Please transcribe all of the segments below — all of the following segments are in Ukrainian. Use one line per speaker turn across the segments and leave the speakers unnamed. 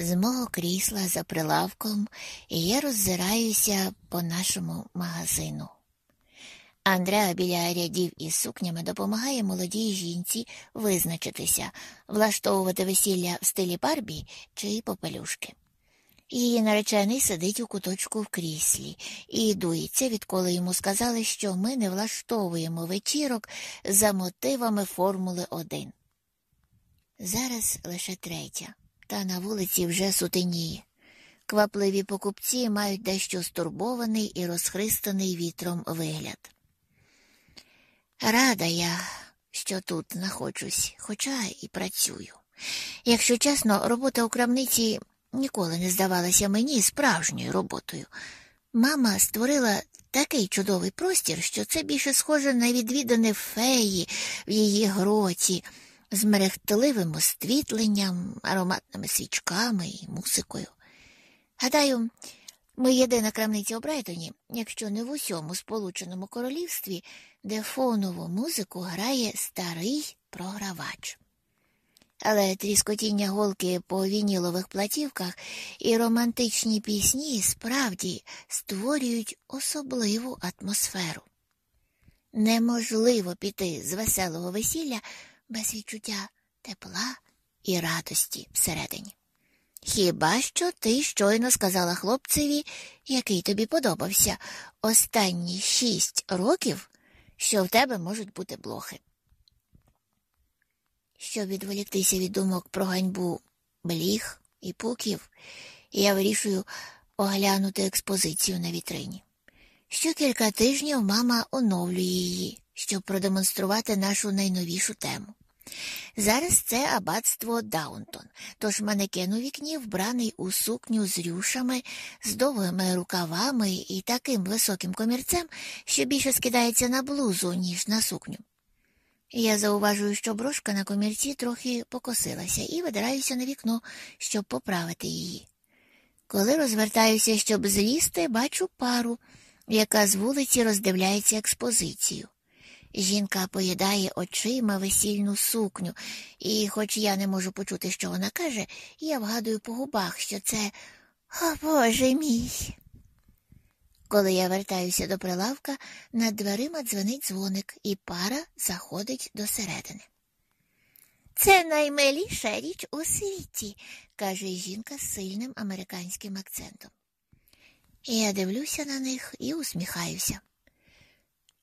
з мого крісла за прилавком, і я роззираюся по нашому магазину. Андреа біля рядів із сукнями допомагає молодій жінці визначитися, влаштовувати весілля в стилі Барбі чи попелюшки. Її наречений сидить у куточку в кріслі і дується, відколи йому сказали, що ми не влаштовуємо вечірок за мотивами Формули 1. Зараз лише третя, та на вулиці вже сутеніє. Квапливі покупці мають дещо стурбований і розхристаний вітром вигляд. Рада я, що тут знаходжусь, хоча і працюю. Якщо чесно, робота у крамниці ніколи не здавалася мені справжньою роботою. Мама створила такий чудовий простір, що це більше схоже на відвідане феї в її гроті з мерехтливим освітленням, ароматними свічками і музикою. Гадаю, ми єдина крамниця у Брайтоні, якщо не в усьому Сполученому Королівстві, де фонову музику грає старий програвач. Але тріскотіння голки по вінілових платівках і романтичні пісні справді створюють особливу атмосферу. Неможливо піти з веселого весілля без відчуття тепла і радості всередині. Хіба що ти щойно сказала хлопцеві, який тобі подобався, останні шість років, що в тебе можуть бути блохи. Щоб відволіктися від думок про ганьбу бліг і пуків, я вирішую оглянути експозицію на вітрині. Що кілька тижнів мама оновлює її, щоб продемонструвати нашу найновішу тему. Зараз це аббатство Даунтон, тож манекен у вікні вбраний у сукню з рюшами, з довгими рукавами і таким високим комірцем, що більше скидається на блузу, ніж на сукню. Я зауважую, що брошка на комірці трохи покосилася, і видираюся на вікно, щоб поправити її. Коли розвертаюся, щоб злізти, бачу пару, яка з вулиці роздивляється експозицію. Жінка поїдає очима весільну сукню, і, хоч я не можу почути, що вона каже, я вгадую по губах, що це «О, Боже мій. Коли я вертаюся до прилавка, над дверима дзвонить дзвоник, і пара заходить до середини. Це наймиліша річ у світі, каже жінка з сильним американським акцентом. Я дивлюся на них і усміхаюся.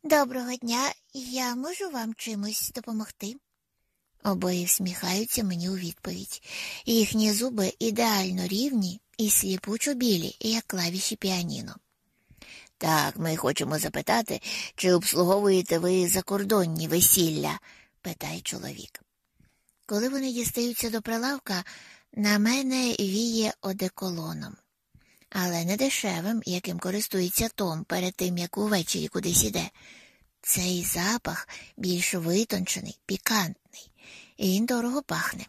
Доброго дня, я можу вам чимось допомогти? Обоє всміхаються мені у відповідь. Їхні зуби ідеально рівні і сліпучо білі, як клавіші піаніно. Так, ми хочемо запитати, чи обслуговуєте ви закордонні весілля? питає чоловік. Коли вони дістаються до прилавка, на мене віє одеколоном, але не дешевим, яким користується Том перед тим, як увечері кудись іде. Цей запах більш витончений, пікантний, і він дорого пахне.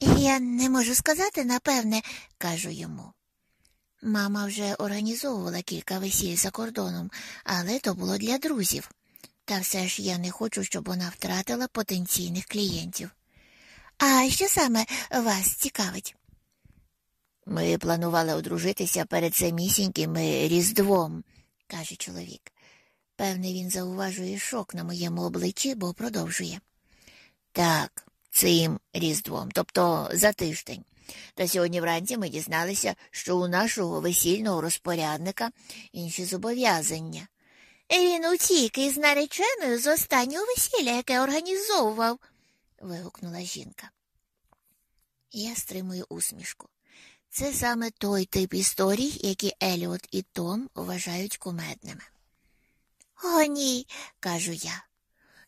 Я не можу сказати, напевне, кажу йому. Мама вже організовувала кілька весіль за кордоном, але то було для друзів. Та все ж я не хочу, щоб вона втратила потенційних клієнтів. А що саме вас цікавить? Ми планували одружитися перед самісіньким Різдвом, каже чоловік. Певне, він зауважує шок на моєму обличчі, бо продовжує. Так, цим Різдвом, тобто за тиждень. Та сьогодні вранці ми дізналися, що у нашого весільного розпорядника інші зобов'язання. Він утік із нареченою з останнього весілля, яке організовував, вигукнула жінка. Я стримую усмішку. Це саме той тип історій, які Еліот і Том вважають кумедними. О, ні, кажу я.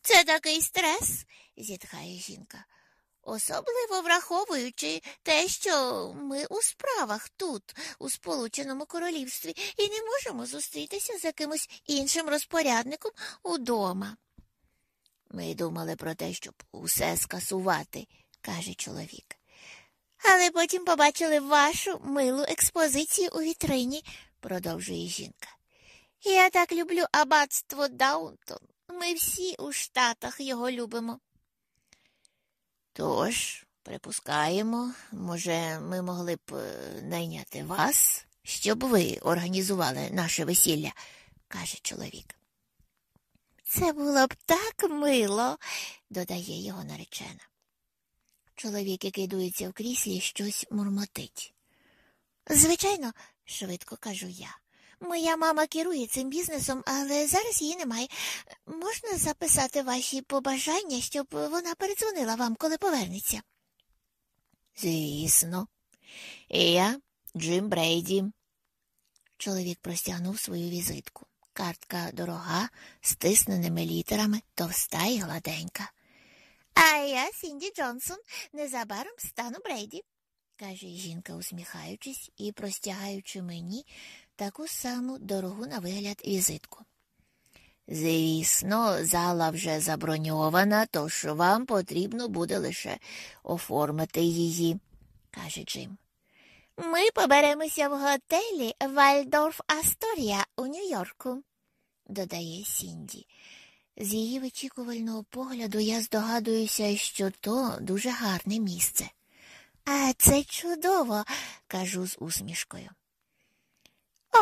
Це такий стрес, зітхає жінка. Особливо враховуючи те, що ми у справах тут, у Сполученому Королівстві, і не можемо зустрітися з якимось іншим розпорядником удома. Ми думали про те, щоб усе скасувати, каже чоловік. Але потім побачили вашу милу експозицію у вітрині, продовжує жінка. Я так люблю аббатство Даунтон. Ми всі у Штатах його любимо. Тож, Припускаємо, може, ми могли б е, найняти вас, щоб ви організували наше весілля, каже чоловік. Це було б так мило, додає його наречена. Чоловік, який дується в кріслі, щось мурмотить. Звичайно, швидко кажу я. Моя мама керує цим бізнесом, але зараз її немає. Можна записати ваші побажання, щоб вона передзвонила вам, коли повернеться? Звісно, я Джим Брейді. Чоловік простягнув свою візитку. Картка дорога, стисненими літерами, товста і гладенька. А я Сінді Джонсон, незабаром стану Брейді, каже жінка, усміхаючись і простягаючи мені таку саму дорогу на вигляд візитку. Звісно, зала вже заброньована, тож вам потрібно буде лише оформити її, каже Джим. Ми поберемося в готелі Вальдорф Асторія у Нью-Йорку, додає Сінді. З її вичікувального погляду я здогадуюся, що то дуже гарне місце. А це чудово, кажу з усмішкою. О,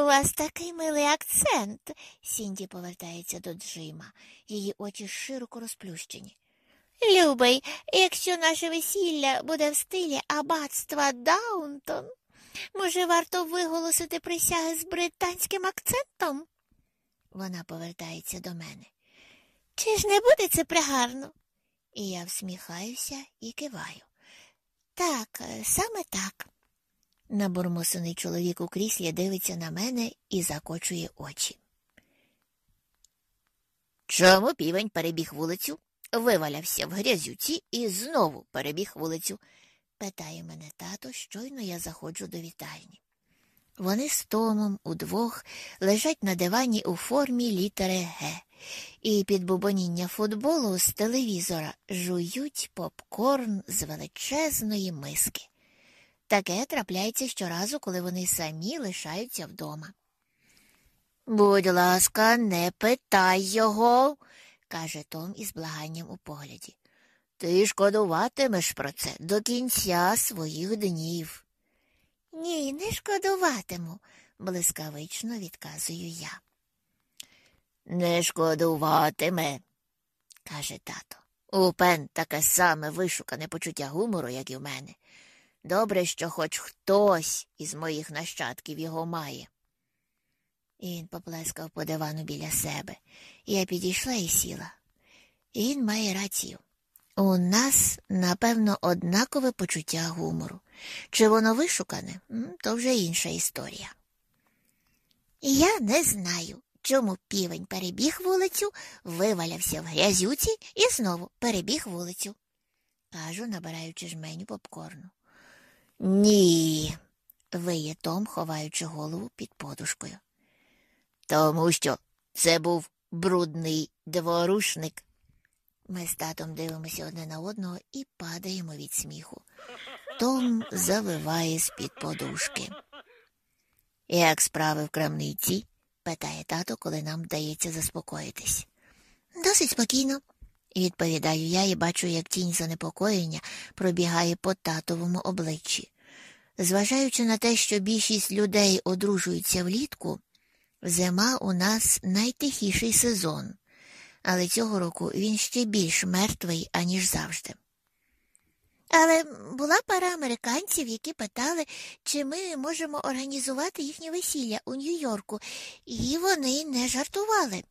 у вас такий милий акцент. Сінді повертається до Джима. Її очі широко розплющені. Любий, якщо наше весілля буде в стилі аббатства Даунтон, може, варто виголосити присяги з британським акцентом? Вона повертається до мене. Чи ж не буде це пригарно? І я всміхаюся і киваю. Так, саме так. Набурмосений чоловік у кріслі дивиться на мене і закочує очі. Чому півень перебіг вулицю, вивалявся в грязюці і знову перебіг вулицю? питає мене тато, щойно я заходжу до вітальні. Вони з Томом удвох лежать на дивані у формі літери Г, і під бубоніння футболу з телевізора жують попкорн з величезної миски. Таке трапляється щоразу, коли вони самі лишаються вдома. Будь ласка, не питай його, каже Том із благанням у погляді. Ти шкодуватимеш про це до кінця своїх днів. Ні, не шкодуватиму, блискавично відказую я. Не шкодуватиме, каже тато. У Пен таке саме вишукане почуття гумору, як і в мене. Добре, що хоч хтось із моїх нащадків його має. І він поплескав по дивану біля себе. Я підійшла і сіла. І він має рацію. У нас, напевно, однакове почуття гумору. Чи воно вишукане, то вже інша історія. Я не знаю, чому півень перебіг вулицю, вивалявся в грязюці і знову перебіг вулицю. Кажу, набираючи жменю попкорну. Ні, виє Том, ховаючи голову під подушкою. Тому що це був брудний дворушник. Ми з татом дивимося одне на одного і падаємо від сміху. Том завиває з-під подушки. Як справи в крамниці? питає тато, коли нам вдається заспокоїтись. Досить спокійно, відповідаю я і бачу, як тінь занепокоєння пробігає по татовому обличчі. Зважаючи на те, що більшість людей одружуються влітку, зима у нас найтихіший сезон, але цього року він ще більш мертвий, аніж завжди. Але була пара американців, які питали, чи ми можемо організувати їхнє весілля у Нью-Йорку, і вони не жартували.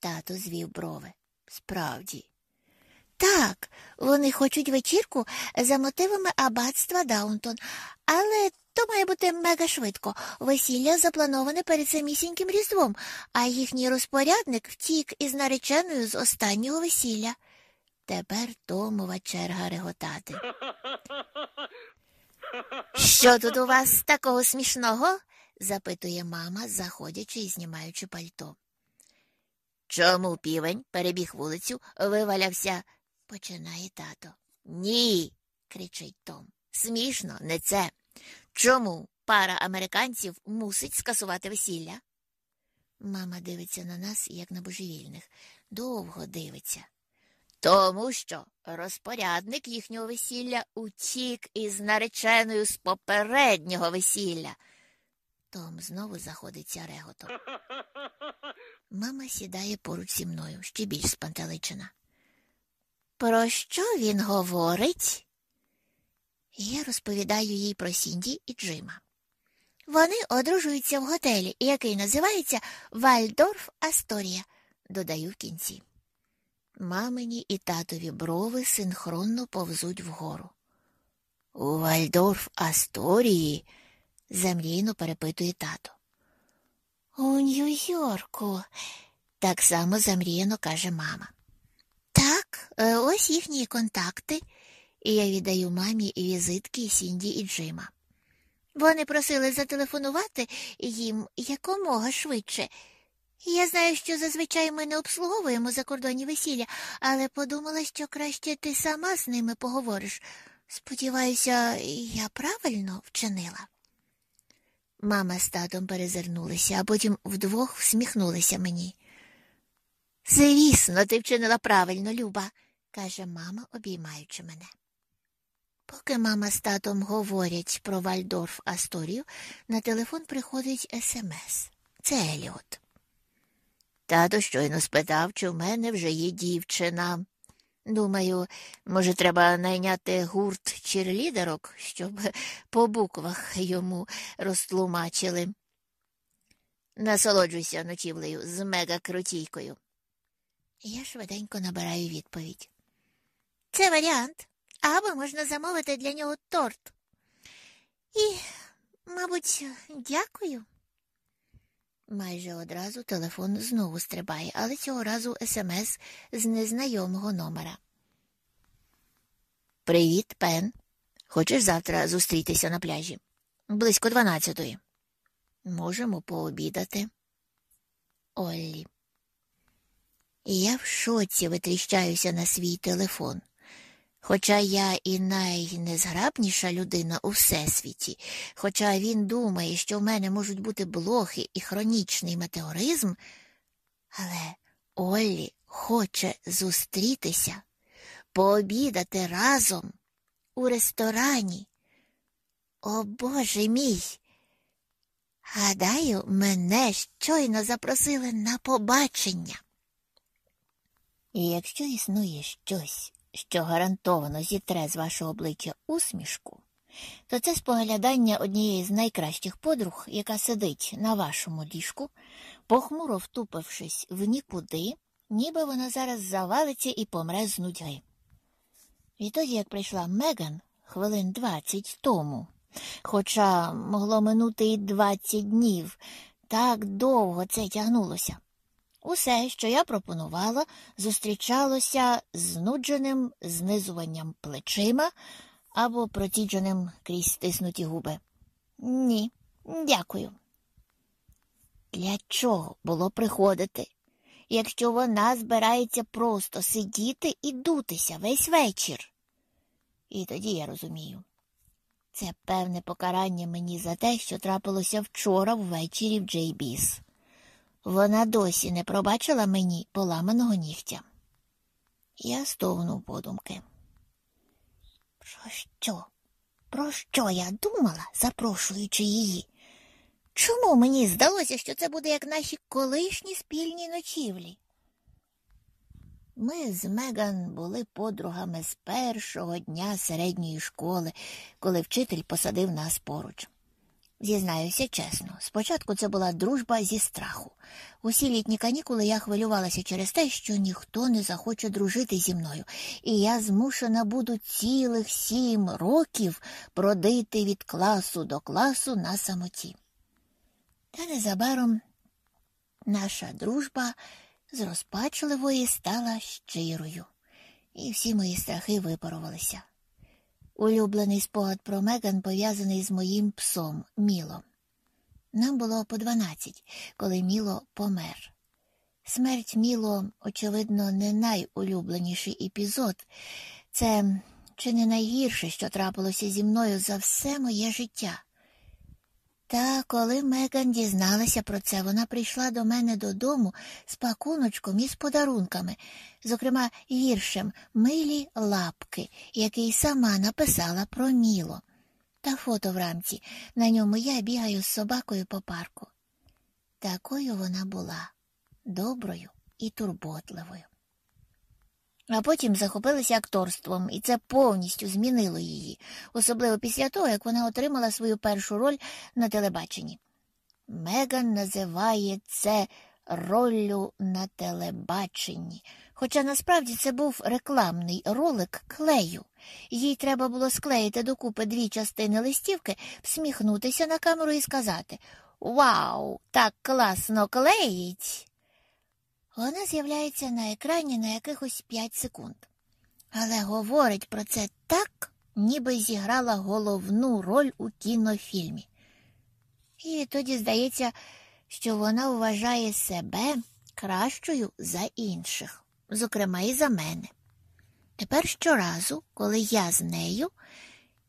Тато звів брови. Справді. Так, вони хочуть вечірку за мотивами аббатства Даунтон, але то має бути мега швидко. Весілля заплановане перед самісіньким різдвом, а їхній розпорядник втік із нареченою з останнього весілля. Тепер Томова черга реготати. Що тут у вас такого смішного? запитує мама, заходячи і знімаючи пальто. Чому півень перебіг вулицю, вивалявся, починає тато. Ні, кричить Том. Смішно, не це. Чому пара американців мусить скасувати весілля? Мама дивиться на нас, як на божевільних, довго дивиться. Тому що розпорядник їхнього весілля утік із нареченою з попереднього весілля. Том знову заходиться реготом. Мама сідає поруч зі мною, ще більш спантеличена. Про що він говорить? Я розповідаю їй про Сінді і Джима. Вони одружуються в готелі, який називається Вальдорф Асторія, додаю в кінці. Мамині і татові брови синхронно повзуть вгору. У Вальдорф Асторії? замрійно перепитує тато. У Нью-Йорку, так само замріяно каже мама. Так, е, ось їхні контакти, і я віддаю мамі візитки Сінді і Джима. Вони просили зателефонувати їм якомога швидше. Я знаю, що зазвичай ми не обслуговуємо закордонні весілля, але подумала, що краще ти сама з ними поговориш. Сподіваюся, я правильно вчинила. Мама з татом перезирнулися, а потім вдвох всміхнулися мені. Звісно, ти вчинила правильно, Люба, каже мама, обіймаючи мене. Поки мама з татом говорять про Вальдорф Асторію, на телефон приходить смс. Це Еліот. Тато щойно спитав, чи в мене вже є дівчина. Думаю, може, треба найняти гурт черлідерок, щоб по буквах йому розтлумачили. Насолоджуйся ночівлею з мега-крутійкою. Я швиденько набираю відповідь. Це варіант, або можна замовити для нього торт. І, мабуть, дякую. Майже одразу телефон знову стрибає, але цього разу смс з незнайомого номера. Привіт, Пен. Хочеш завтра зустрітися на пляжі? Близько дванадцятої. Можемо пообідати. Оллі. Я в шоці витріщаюся на свій телефон. Хоча я і найнезграбніша людина у всесвіті, хоча він думає, що в мене можуть бути блохи і хронічний метеоризм, але Оллі хоче зустрітися, пообідати разом у ресторані. О Боже мій! Гадаю, мене щойно запросили на побачення. І якщо існує щось, що гарантовано зітре з вашого обличчя усмішку, то це споглядання однієї з найкращих подруг, яка сидить на вашому ліжку, похмуро втупившись в нікуди, ніби вона зараз завалиться і помре з нудьги. Відтоді, як прийшла Меган хвилин двадцять тому, хоча могло минути і двадцять днів, так довго це тягнулося. Усе, що я пропонувала, зустрічалося знудженим знизуванням плечима або протідженим крізь стиснуті губи. Ні, дякую. Для чого було приходити, якщо вона збирається просто сидіти і дутися весь вечір? І тоді я розумію. Це певне покарання мені за те, що трапилося вчора ввечері в Джейбіс. Вона досі не пробачила мені поламаного нігтя. Я стовнув подумки. Про що? Про що я думала, запрошуючи її? Чому мені здалося, що це буде як наші колишні спільні ночівлі? Ми з Меган були подругами з першого дня середньої школи, коли вчитель посадив нас поруч. Зізнаюся чесно, спочатку це була дружба зі страху. Усі літні канікули я хвилювалася через те, що ніхто не захоче дружити зі мною, і я змушена буду цілих сім років продити від класу до класу на самоті. Та незабаром наша дружба з розпачливої стала щирою, і всі мої страхи випарувалися. Улюблений спогад про Меган пов'язаний з моїм псом Мілом. Нам було по дванадцять, коли Міло помер. Смерть Міло, очевидно, не найулюбленіший епізод. Це чи не найгірше, що трапилося зі мною за все моє життя. Та коли Меган дізналася про це, вона прийшла до мене додому з пакуночком із подарунками, зокрема віршем Милі лапки, який сама написала про міло. Та фото в рамці. На ньому я бігаю з собакою по парку. Такою вона була доброю і турботливою. А потім захопилася акторством, і це повністю змінило її, особливо після того, як вона отримала свою першу роль на телебаченні. Меган називає це роллю на телебаченні, хоча насправді це був рекламний ролик клею. Їй треба було склеїти докупи дві частини листівки, всміхнутися на камеру і сказати Вау, так класно клеїть! Вона з'являється на екрані на якихось 5 секунд, але говорить про це так, ніби зіграла головну роль у кінофільмі. І тоді здається, що вона вважає себе кращою за інших, зокрема і за мене. Тепер щоразу, коли я з нею,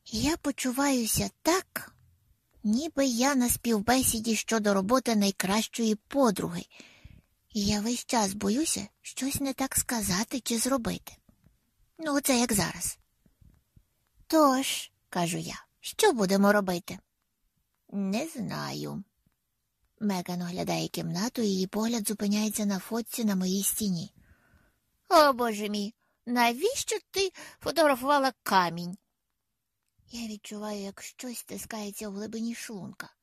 я почуваюся так, ніби я на співбесіді щодо роботи найкращої подруги. Я весь час боюся щось не так сказати чи зробити. Ну, це як зараз. Тож, кажу я, що будемо робити? Не знаю. Меган оглядає кімнату, і її погляд зупиняється на фотці на моїй стіні. О, боже мій, навіщо ти фотографувала камінь? Я відчуваю, як щось стискається в глибині шлунка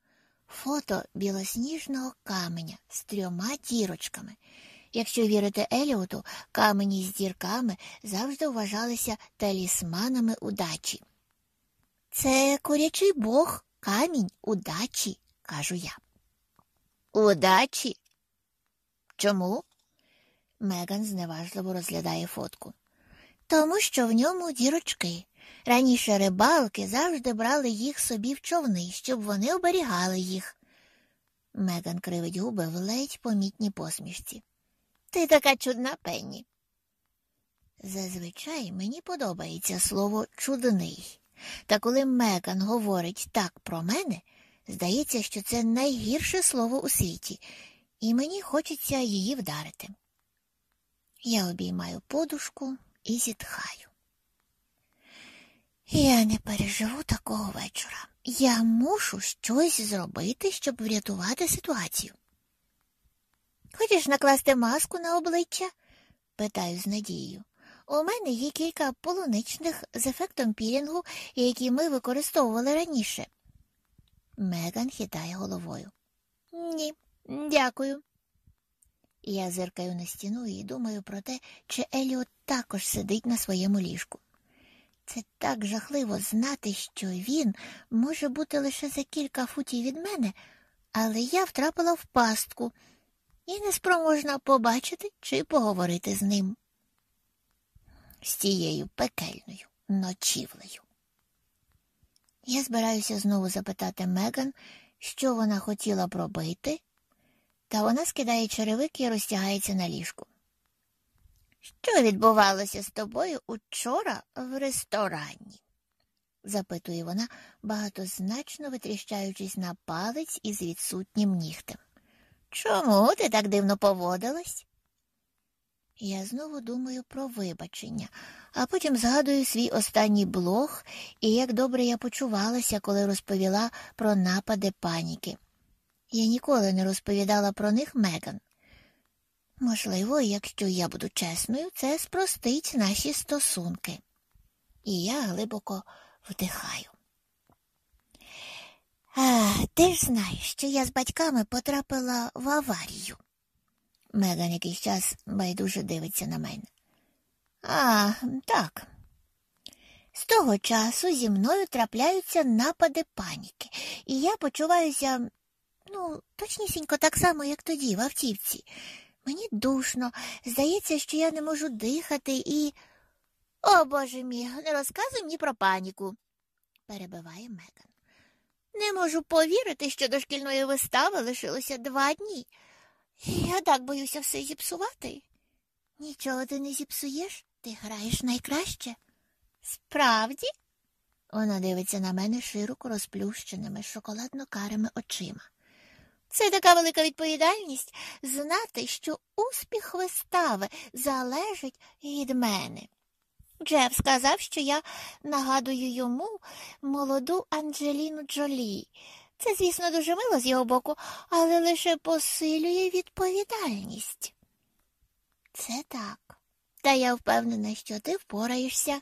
фото білосніжного каменя з трьома дірочками. Якщо вірити Еліоту, камені з дірками завжди вважалися талісманами удачі. Це курячий бог, камінь удачі, кажу я. Удачі? Чому? Меган зневажливо розглядає фотку. Тому що в ньому дірочки. Раніше рибалки завжди брали їх собі в човни, щоб вони оберігали їх. Меган кривить губи в ледь помітній посмішці. Ти така чудна пенні. Зазвичай мені подобається слово чудний. Та коли Меган говорить так про мене, здається, що це найгірше слово у світі, і мені хочеться її вдарити. Я обіймаю подушку і зітхаю. Я не переживу такого вечора. Я мушу щось зробити, щоб врятувати ситуацію. Хочеш накласти маску на обличчя? питаю з надією. У мене є кілька полуничних з ефектом пілінгу, які ми використовували раніше. Меган хитає головою. Ні, дякую. Я зиркаю на стіну і думаю про те, чи Еліот також сидить на своєму ліжку. Це так жахливо знати, що він може бути лише за кілька футів від мене, але я втрапила в пастку і неспроможна побачити чи поговорити з ним. З тією пекельною ночівлею. Я збираюся знову запитати Меган, що вона хотіла б робити, та вона скидає черевики і розтягається на ліжку. Що відбувалося з тобою учора в ресторані? запитує вона, багатозначно витріщаючись на палець із відсутнім нігтем. Чому ти так дивно поводилась? Я знову думаю про вибачення, а потім згадую свій останній блог і як добре я почувалася, коли розповіла про напади паніки. Я ніколи не розповідала про них Меган. Можливо, якщо я буду чесною, це спростить наші стосунки. І я глибоко вдихаю. А, Ти ж знаєш, що я з батьками потрапила в аварію. Меган якийсь час байдуже дивиться на мене. А, так. З того часу зі мною трапляються напади паніки, і я почуваюся, ну, точнісінько так само, як тоді, в автівці. Мені душно, здається, що я не можу дихати і. О, Боже мій, не розказуй мені про паніку, перебиває Меган. Не можу повірити, що до шкільної вистави лишилося два дні. Я так боюся все зіпсувати. Нічого ти не зіпсуєш, ти граєш найкраще. Справді? Вона дивиться на мене широко розплющеними шоколадно-карими очима. Це така велика відповідальність знати, що успіх вистави залежить від мене. Джеф сказав, що я нагадую йому молоду Анджеліну Джолі. Це, звісно, дуже мило з його боку, але лише посилює відповідальність. Це так. Та я впевнена, що ти впораєшся.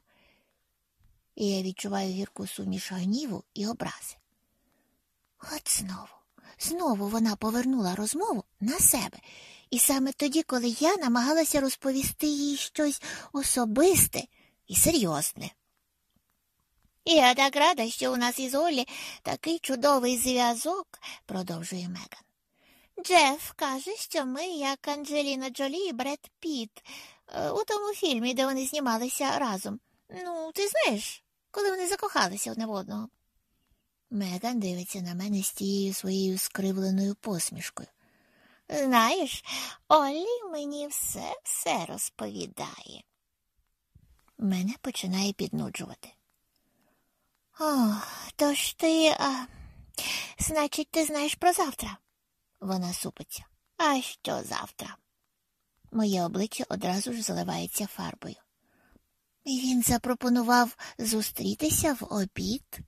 І я відчуваю гірку суміш гніву і образи. От знову, знову вона повернула розмову на себе, і саме тоді, коли я намагалася розповісти їй щось особисте і серйозне. Я так рада, що у нас із Олі такий чудовий зв'язок, продовжує Меган. Джеф каже, що ми, як Анджеліна Джолі і Бред Піт, е, у тому фільмі, де вони знімалися разом. Ну, ти знаєш, коли вони закохалися одне в одного. Меган дивиться на мене з тією своєю скривленою посмішкою. Знаєш, Олі мені все все розповідає. Мене починає піднуджувати. О, то ж ти, а, значить, ти знаєш про завтра? Вона супиться. А що завтра? Моє обличчя одразу ж заливається фарбою. Він запропонував зустрітися в обід.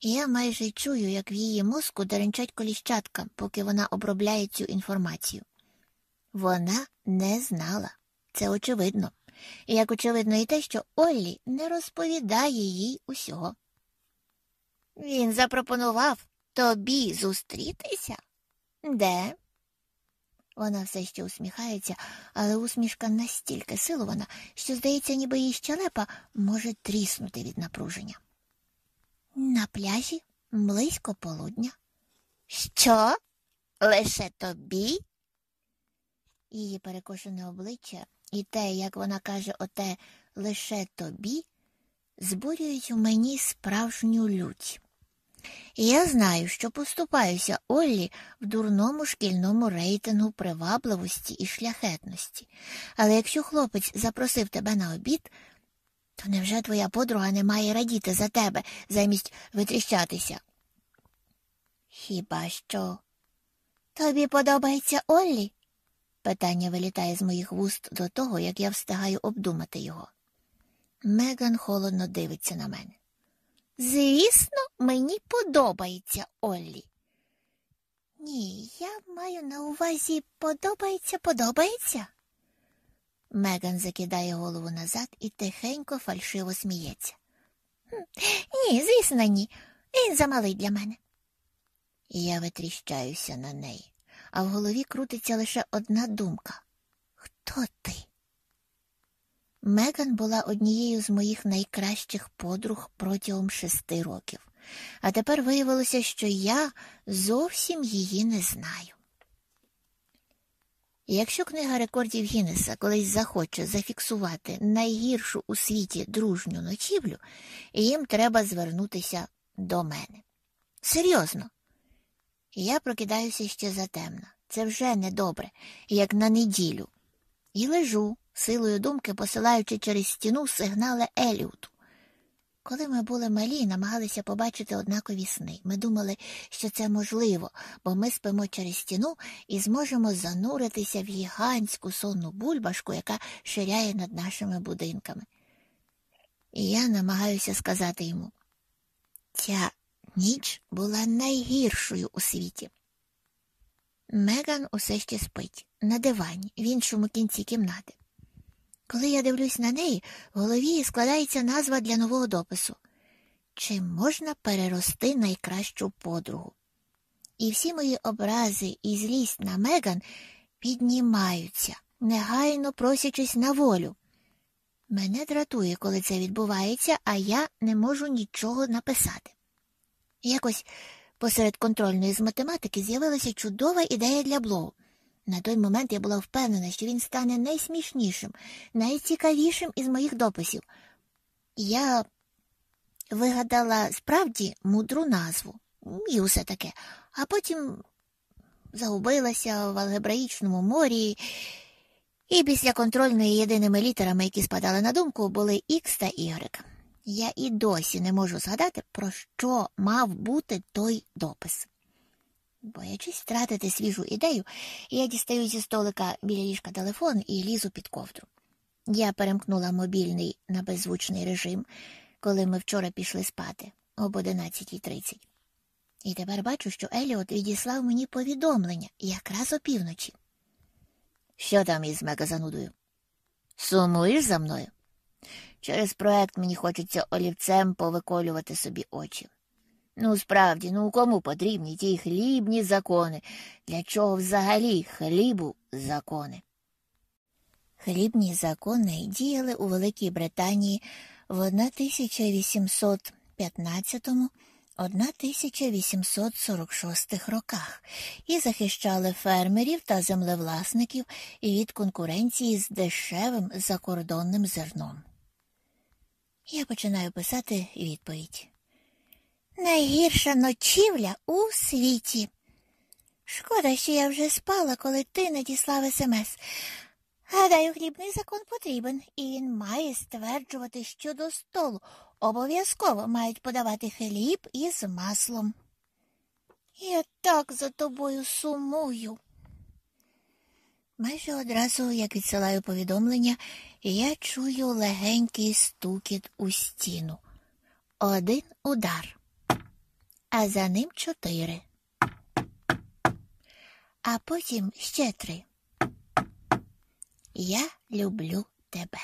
Я майже чую, як в її мозку деренчать коліщатка, поки вона обробляє цю інформацію. Вона не знала, це очевидно, як очевидно і те, що Оллі не розповідає їй усього. Він запропонував тобі зустрітися? Де? Вона все ще усміхається, але усмішка настільки силована, що, здається, ніби її щелепа може тріснути від напруження. На пляжі близько полудня. Що? Лише тобі? Її перекошене обличчя і те, як вона каже оте лише тобі, збурюють у мені справжню лють. Я знаю, що поступаюся Оллі в дурному шкільному рейтингу привабливості і шляхетності, але якщо хлопець запросив тебе на обід, то невже твоя подруга не має радіти за тебе замість витріщатися? Хіба що? Тобі подобається Оллі? Питання вилітає з моїх вуст до того, як я встигаю обдумати його. Меган холодно дивиться на мене. Звісно, мені подобається Оллі. Ні, я маю на увазі подобається, подобається. Меган закидає голову назад і тихенько фальшиво сміється. Ні, звісно, ні. Він замалий для мене. Я витріщаюся на неї, а в голові крутиться лише одна думка Хто ти? Меган була однією з моїх найкращих подруг протягом шести років, а тепер виявилося, що я зовсім її не знаю. Якщо книга рекордів Гіннеса колись захоче зафіксувати найгіршу у світі дружню ночівлю, їм треба звернутися до мене. Серйозно, я прокидаюся ще затемна. Це вже недобре, як на неділю, і лежу силою думки посилаючи через стіну сигнали Еліуту. Коли ми були малі і намагалися побачити однакові сни, ми думали, що це можливо, бо ми спимо через стіну і зможемо зануритися в гігантську сонну бульбашку, яка ширяє над нашими будинками. І я намагаюся сказати йому ця ніч була найгіршою у світі. Меган усе ще спить на дивані в іншому кінці кімнати. Коли я дивлюсь на неї, в голові складається назва для нового допису Чи можна перерости найкращу подругу? І всі мої образи і злість на Меган піднімаються, негайно просячись на волю. Мене дратує, коли це відбувається, а я не можу нічого написати. Якось посеред контрольної з математики з'явилася чудова ідея для блогу. На той момент я була впевнена, що він стане найсмішнішим, найцікавішим із моїх дописів. Я вигадала справді мудру назву і усе таке, а потім загубилася в алгебраїчному морі, і після контрольної єдиними літерами, які спадали на думку, були Х та Y. Я і досі не можу згадати, про що мав бути той допис. Боячись втратити свіжу ідею, я дістаю зі столика біля ліжка телефон і лізу під ковдру. Я перемкнула мобільний на беззвучний режим, коли ми вчора пішли спати об 11.30. І тепер бачу, що Еліот відіслав мені повідомлення якраз опівночі. Що там із мегазанудою? Сумуєш за мною? Через проект мені хочеться олівцем повиколювати собі очі. Ну, справді, ну кому потрібні ті хлібні закони? Для чого взагалі хлібу закони? Хлібні закони діяли у Великій Британії в 1815-1846 роках і захищали фермерів та землевласників від конкуренції з дешевим закордонним зерном. Я починаю писати відповідь. Найгірша ночівля у світі. Шкода, що я вже спала, коли ти надіслав смс. Гадаю, хлібний закон потрібен, і він має стверджувати, що до столу обов'язково мають подавати хліб із маслом. Я так за тобою сумую. Майже одразу, як відсилаю повідомлення, я чую легенький стукіт у стіну. Один удар, а за ним чотири, а потім ще три. Я люблю тебе.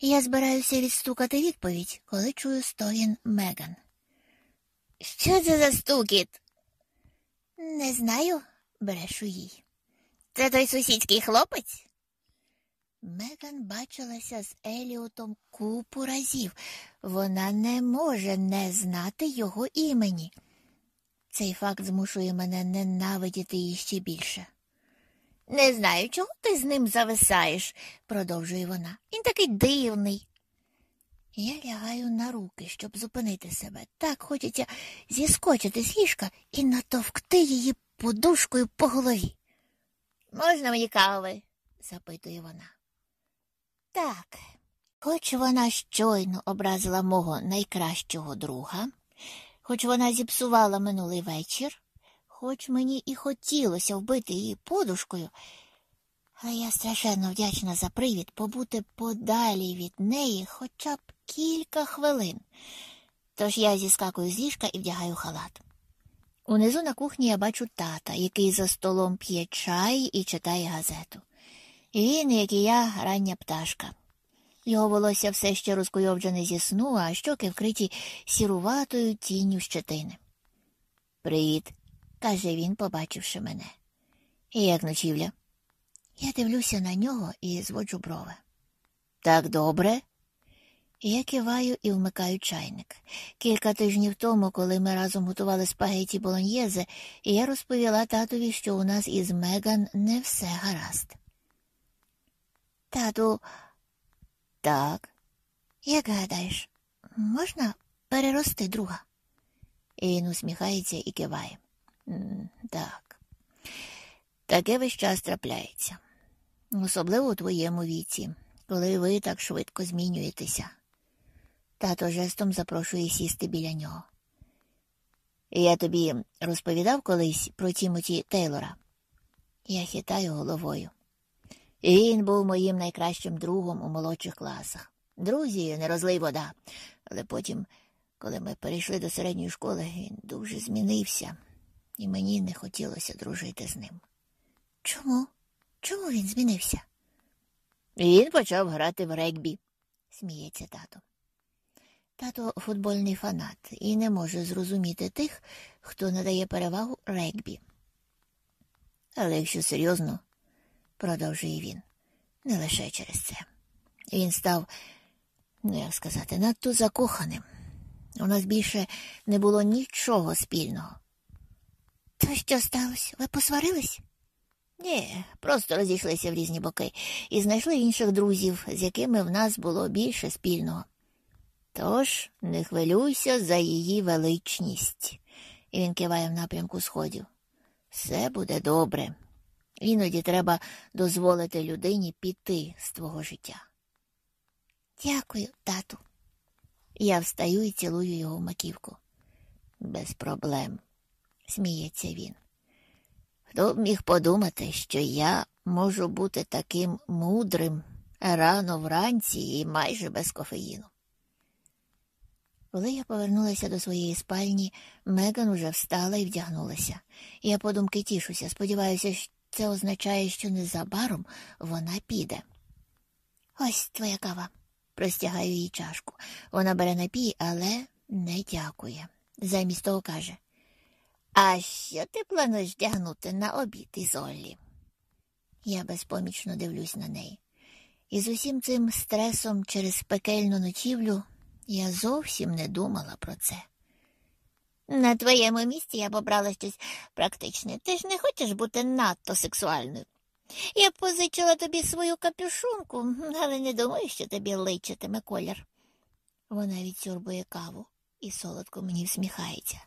Я збираюся відстукати відповідь, коли чую стогін Меган. Що це за стукіт? Не знаю, брешу їй. Це той сусідський хлопець? Меган бачилася з Еліотом купу разів. Вона не може не знати його імені. Цей факт змушує мене ненавидіти її ще більше. Не знаю, чого ти з ним зависаєш, продовжує вона. Він такий дивний. Я лягаю на руки, щоб зупинити себе. Так хочеться зіскочити з ліжка і натовкти її подушкою по голові. Можна мені кави? запитує вона. Так, хоч вона щойно образила мого найкращого друга, хоч вона зіпсувала минулий вечір, хоч мені і хотілося вбити її подушкою, але я страшенно вдячна за привід побути подалі від неї хоча б кілька хвилин. Тож я зіскакую з ліжка і вдягаю халат. Унизу на кухні я бачу тата, який за столом п'є чай і читає газету. Він, як і я, рання пташка. Його волосся все ще розкуйовджене зі сну, а щоки вкриті сіруватою тінню щетини. Привіт, каже він, побачивши мене. І як ночівля? Я дивлюся на нього і зводжу брови. Так добре. Я киваю і вмикаю чайник. Кілька тижнів тому, коли ми разом готували спагеті болоньєзе, я розповіла татові, що у нас із Меган не все гаразд. Тату, так, як гадаєш, можна перерости друга? І він усміхається і киває. Так, таке весь час трапляється, особливо у твоєму віці, коли ви так швидко змінюєтеся. Тато жестом запрошує сісти біля нього. Я тобі розповідав колись про Тімоті Тейлора. Я хитаю головою. Він був моїм найкращим другом у молодших класах. Друзі, не розлий вода. Але потім, коли ми перейшли до середньої школи, він дуже змінився, і мені не хотілося дружити з ним. Чому? Чому він змінився? Він почав грати в регбі, сміється тато. Тато футбольний фанат і не може зрозуміти тих, хто надає перевагу регбі. Але якщо серйозно, продовжує він, не лише через це. Він став, ну як сказати, надто закоханим. У нас більше не було нічого спільного. То що сталося? Ви посварились? Ні, просто розійшлися в різні боки і знайшли інших друзів, з якими в нас було більше спільного. Тож не хвилюйся за її величність. І він киває в напрямку сходів. Все буде добре. Іноді треба дозволити людині піти з твого життя. Дякую, тату. Я встаю і цілую його в маківку. Без проблем, сміється він. Хто б міг подумати, що я можу бути таким мудрим рано вранці і майже без кофеїну. Коли я повернулася до своєї спальні, Меган уже встала і вдягнулася. Я подумки тішуся, сподіваюся, це означає, що незабаром вона піде. Ось твоя кава. Простягаю їй чашку. Вона бере напій, але не дякує. Замість того каже А що ти плануєш вдягнути на обід із Оллі? Я безпомічно дивлюсь на неї. І з усім цим стресом через пекельну ночівлю я зовсім не думала про це. На твоєму місці я б обрала щось практичне. Ти ж не хочеш бути надто сексуальною. Я позичила тобі свою капюшунку, але не думаю, що тобі личитиме колір. Вона відсюрбує каву і солодко мені всміхається.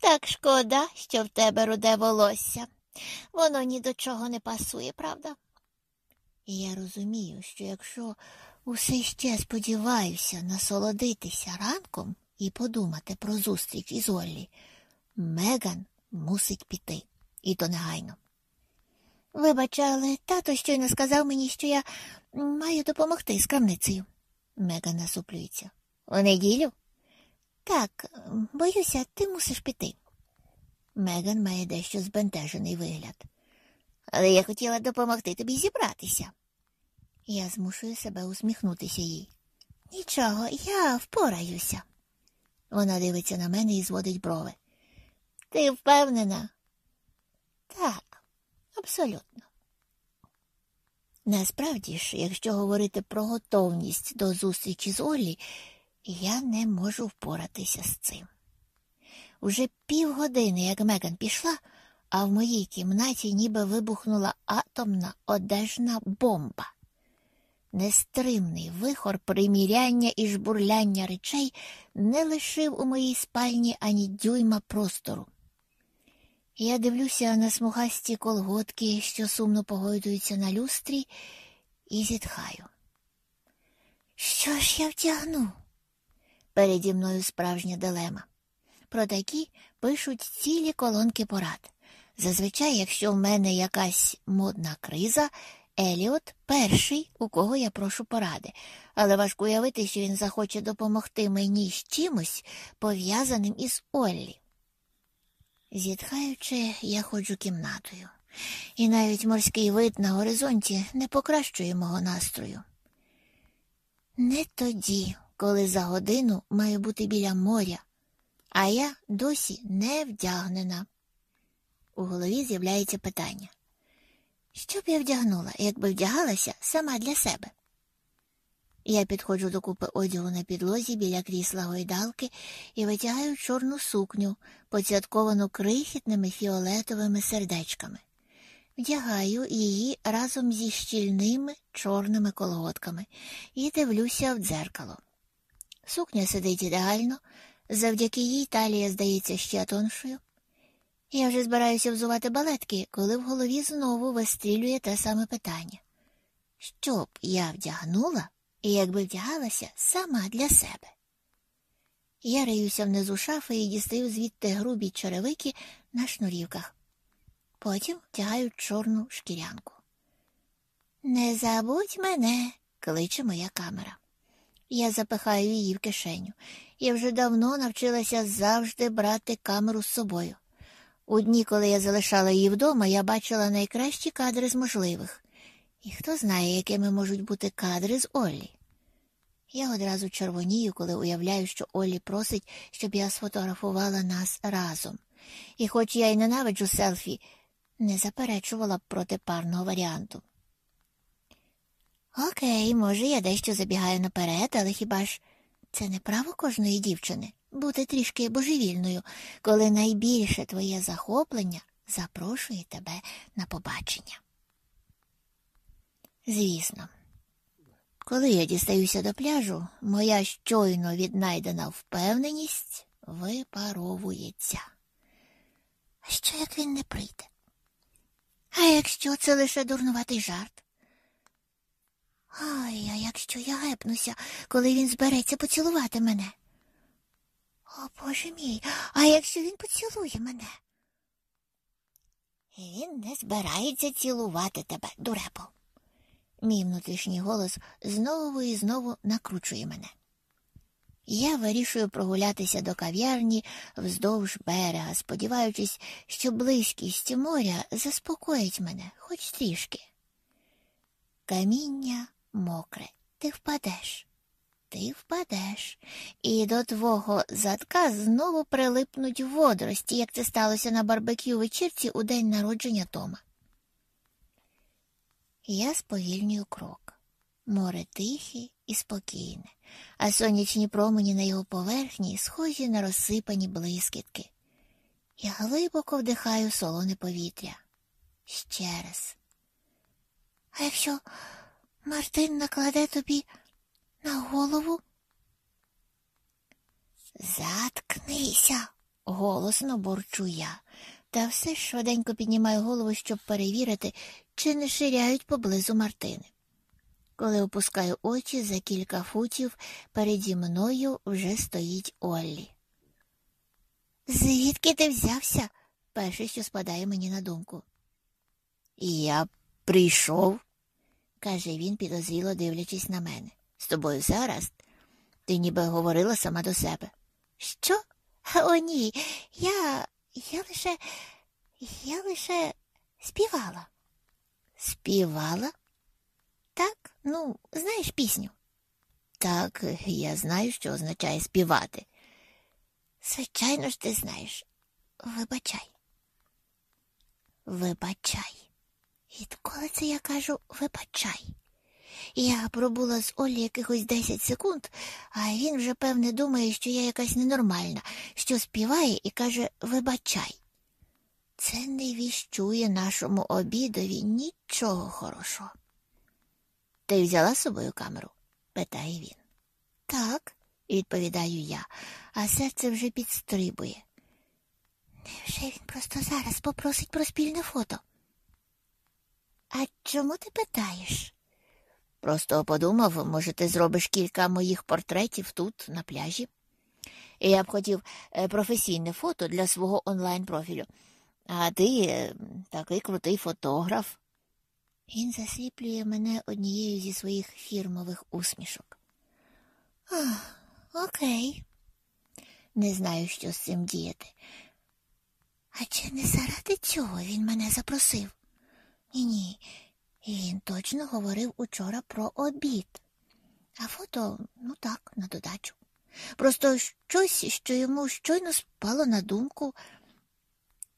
Так шкода, що в тебе руде волосся. Воно ні до чого не пасує, правда? І я розумію, що якщо усе ще сподіваюся насолодитися ранком і подумати про зустріч із Оллі, Меган мусить піти, і то негайно. Вибач, але тато щойно сказав мені, що я маю допомогти з крамницею. Меган насуплюється. У неділю? Так, боюся, ти мусиш піти. Меган має дещо збентежений вигляд. Але я хотіла допомогти тобі зібратися. Я змушую себе усміхнутися їй. Нічого, я впораюся. Вона дивиться на мене і зводить брови. Ти впевнена? Так, абсолютно. Насправді ж, якщо говорити про готовність до зустрічі з Оллі, я не можу впоратися з цим. Уже півгодини, як Меган пішла, а в моїй кімнаті ніби вибухнула атомна одежна бомба. Нестримний вихор приміряння і жбурляння речей не лишив у моїй спальні ані дюйма простору. Я дивлюся на смугасті колготки, що сумно погойдуються на люстрі, і зітхаю. Що ж я втягну? Переді мною справжня дилема. Про такі пишуть цілі колонки порад. Зазвичай, якщо в мене якась модна криза, Еліот перший, у кого я прошу поради, але важко уявити, що він захоче допомогти мені з чимось, пов'язаним із Оллі. Зітхаючи, я ходжу кімнатою, і навіть морський вид на горизонті не покращує мого настрою. Не тоді, коли за годину маю бути біля моря, а я досі не вдягнена. У голові з'являється питання. Що б я вдягнула, якби вдягалася сама для себе? Я підходжу до купи одягу на підлозі біля крісла гойдалки і витягаю чорну сукню, поцятковану крихітними фіолетовими сердечками. Вдягаю її разом зі щільними чорними колготками і дивлюся в дзеркало. Сукня сидить ідеально, завдяки їй талія здається ще тоншою. Я вже збираюся взувати балетки, коли в голові знову вистрілює те саме питання. Що б я вдягнула, якби вдягалася сама для себе? Я риюся внизу шафи і дістаю звідти грубі черевики на шнурівках. Потім втягаю чорну шкірянку. Не забудь мене, кличе моя камера. Я запихаю її в кишеню. Я вже давно навчилася завжди брати камеру з собою. У дні, коли я залишала її вдома, я бачила найкращі кадри з можливих. І хто знає, якими можуть бути кадри з Оллі. Я одразу червонію, коли уявляю, що Оллі просить, щоб я сфотографувала нас разом. І хоч я й ненавиджу селфі, не заперечувала б проти парного варіанту. Окей, може, я дещо забігаю наперед, але хіба ж це не право кожної дівчини бути трішки божевільною, коли найбільше твоє захоплення запрошує тебе на побачення. Звісно, коли я дістаюся до пляжу, моя щойно віднайдена впевненість випаровується. А що як він не прийде? А якщо це лише дурнуватий жарт? Ой, а якщо я гепнуся, коли він збереться поцілувати мене? Боже мій, а якщо він поцілує мене? Він не збирається цілувати тебе, дурепо. Мій внутрішній голос знову і знову накручує мене. Я вирішую прогулятися до кав'ярні вздовж берега, сподіваючись, що близькість моря заспокоїть мене хоч трішки. Каміння мокре, ти впадеш, ти впадеш, і до твого задка знову прилипнуть водорості, як це сталося на барбекю вечірці у день народження Тома. Я сповільнюю крок. Море тихе і спокійне, а сонячні промені на його поверхні схожі на розсипані блискітки. Я глибоко вдихаю солоне повітря. Ще раз. А якщо Мартин накладе тобі на голову? Заткнися, голосно борчу я, та все швиденько піднімаю голову, щоб перевірити, чи не ширяють поблизу Мартини. Коли опускаю очі за кілька футів, переді мною вже стоїть Оллі. Звідки ти взявся? перше, що спадає мені на думку. Я прийшов, каже він, підозріло дивлячись на мене. З тобою гаразд? Ти ніби говорила сама до себе. Що? О, ні. Я. я лише. я лише співала. Співала? Так, ну, знаєш пісню? Так, я знаю, що означає співати. Звичайно ж, ти знаєш. Вибачай. Вибачай. Відколи це я кажу вибачай. Я пробула з Олі якихось 10 секунд, а він вже, певне, думає, що я якась ненормальна, що співає і каже вибачай. Це не віщує нашому обідові нічого хорошого. Ти взяла з собою камеру? питає він. Так, відповідаю я, а серце вже підстрибує. Невже він просто зараз попросить про спільне фото? А чому ти питаєш? Просто подумав, може, ти зробиш кілька моїх портретів тут, на пляжі. І я б хотів е, професійне фото для свого онлайн профілю. А ти е, такий крутий фотограф. Він засліплює мене однією зі своїх фірмових усмішок. А, окей. Не знаю, що з цим діяти. А чи не заради цього він мене запросив? Ні, ні, він точно говорив учора про обід. А фото, ну так, на додачу. Просто щось, що йому щойно спало на думку.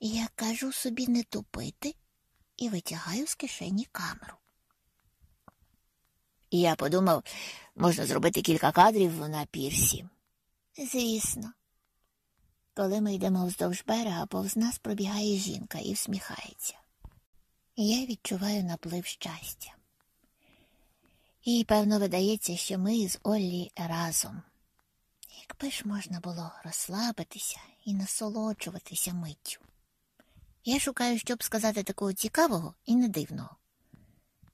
Я кажу собі не тупити і витягаю з кишені камеру. Я подумав, можна зробити кілька кадрів на пірсі. Звісно. Коли ми йдемо вздовж берега, повз нас пробігає жінка і всміхається. Я відчуваю наплив щастя. Їй, певно, видається, що ми з Оллі разом. Якби ж можна було розслабитися і насолоджуватися миттю. Я шукаю, щоб сказати такого цікавого і недивного.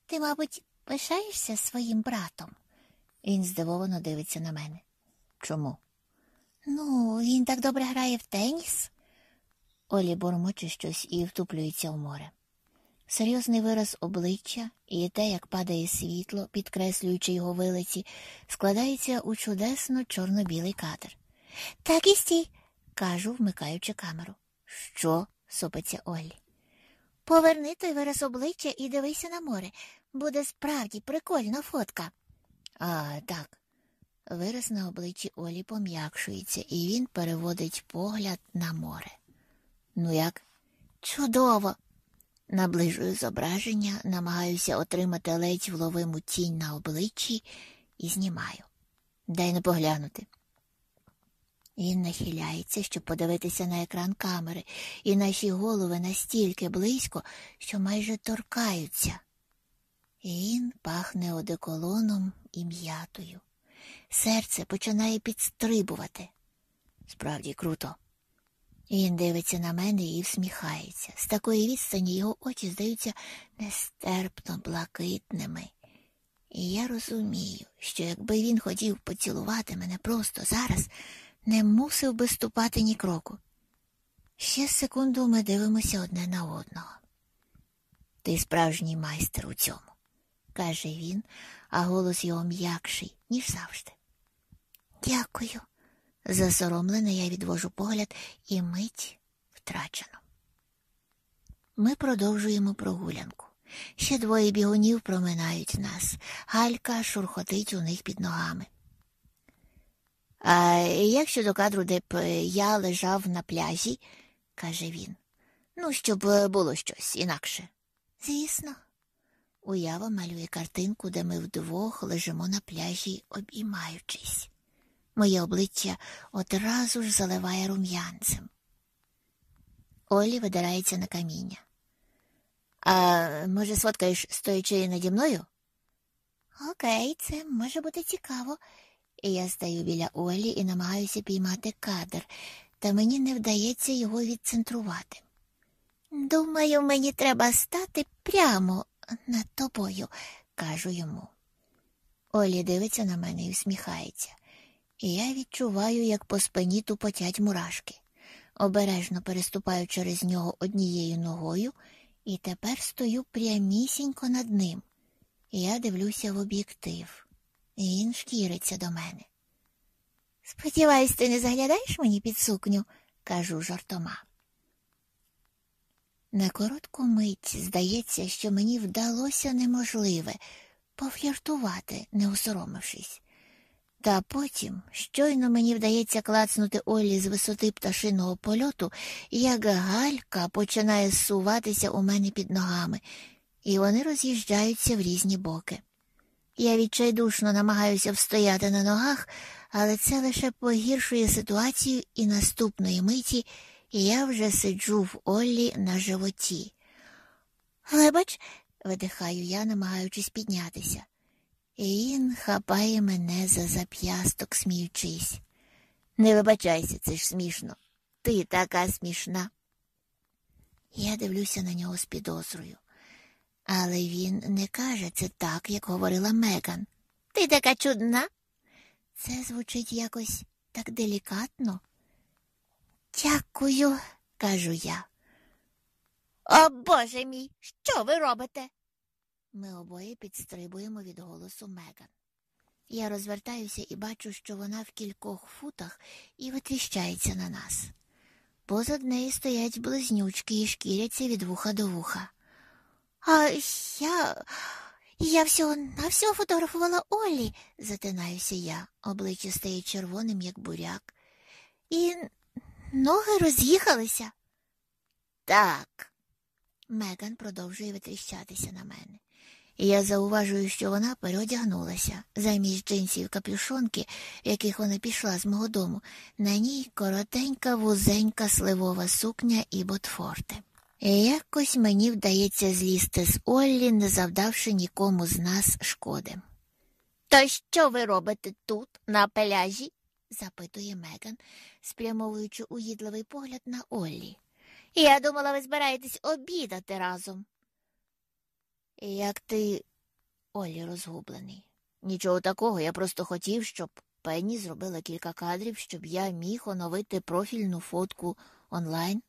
Ти, мабуть, пишаєшся своїм братом? Він здивовано дивиться на мене. Чому? Ну, він так добре грає в теніс. Олі бормоче щось і втуплюється в море. Серйозний вираз обличчя і те, як падає світло, підкреслюючи його вилиці, складається у чудесно чорно-білий кадр. Так і стій, кажу, вмикаючи камеру. Що? сопиться Оллі. Поверни той вираз обличчя і дивися на море. Буде справді прикольна фотка. А, так. Вираз на обличчі Олі пом'якшується, і він переводить погляд на море. Ну як? Чудово! Наближую зображення, намагаюся отримати ледь вловиму тінь на обличчі і знімаю. Дай не поглянути. Він нахиляється, щоб подивитися на екран камери, і наші голови настільки близько, що майже торкаються. Він пахне одеколоном і м'ятою. Серце починає підстрибувати. Справді круто. Він дивиться на мене і всміхається. З такої відстані його очі здаються нестерпно блакитними. І я розумію, що якби він хотів поцілувати мене просто зараз, не мусив би ступати ні кроку. Ще секунду ми дивимося одне на одного. Ти справжній майстер у цьому, каже він, а голос його м'якший, ніж завжди. Дякую. Засоромлена я відвожу погляд і мить втрачено. Ми продовжуємо прогулянку. Ще двоє бігунів проминають нас. Галька шурхотить у них під ногами. А як щодо кадру, де б я лежав на пляжі, каже він. Ну, щоб було щось інакше. Звісно, уява малює картинку, де ми вдвох лежимо на пляжі, обіймаючись. Моє обличчя одразу ж заливає рум'янцем. Олі видирається на каміння. А може, сфоткаєш, стоячи наді мною? Окей, це може бути цікаво. Я стаю біля Олі і намагаюся піймати кадр, та мені не вдається його відцентрувати. Думаю, мені треба стати прямо над тобою, кажу йому. Олі дивиться на мене і всміхається, і я відчуваю, як по спині тупотять мурашки. Обережно переступаю через нього однією ногою і тепер стою прямісінько над ним. Я дивлюся в об'єктив. Він шкіриться до мене. Сподіваюсь, ти не заглядаєш мені під сукню, кажу жартома. На коротку мить здається, що мені вдалося неможливе пофліртувати, не осоромившись. Та потім щойно мені вдається клацнути Олі з висоти пташиного польоту, як галька починає зсуватися у мене під ногами, і вони роз'їжджаються в різні боки. Я відчайдушно намагаюся встояти на ногах, але це лише погіршує ситуацію і наступної миті я вже сиджу в Оллі на животі. Глебач, видихаю я, намагаючись піднятися. Він хапає мене за зап'ясток, сміючись. Не вибачайся, це ж смішно. Ти така смішна. Я дивлюся на нього з підозрою. Але він не каже це так, як говорила Меган. Ти така чудна. Це звучить якось так делікатно. Дякую, кажу я. О Боже мій, що ви робите? Ми обоє підстрибуємо від голосу Меган. Я розвертаюся і бачу, що вона в кількох футах і витріщається на нас. Позад неї стоять близнючки і шкіряться від вуха до вуха. А я Я всього навсього фотографувала Олі, затинаюся я, обличчя стає червоним, як буряк, і ноги роз'їхалися. Так. Меган продовжує витріщатися на мене. Я зауважую, що вона переодягнулася замість джинсів капюшонки, в яких вона пішла з мого дому, на ній коротенька вузенька сливова сукня і ботфорти. І якось мені вдається злізти з Оллі, не завдавши нікому з нас шкоди. То що ви робите тут, на пляжі? запитує Меган, спрямовуючи уїдливий погляд на Оллі. Я думала, ви збираєтесь обідати разом. Як ти, Олі, розгублений. Нічого такого, я просто хотів, щоб Пенні зробила кілька кадрів, щоб я міг оновити профільну фотку онлайн.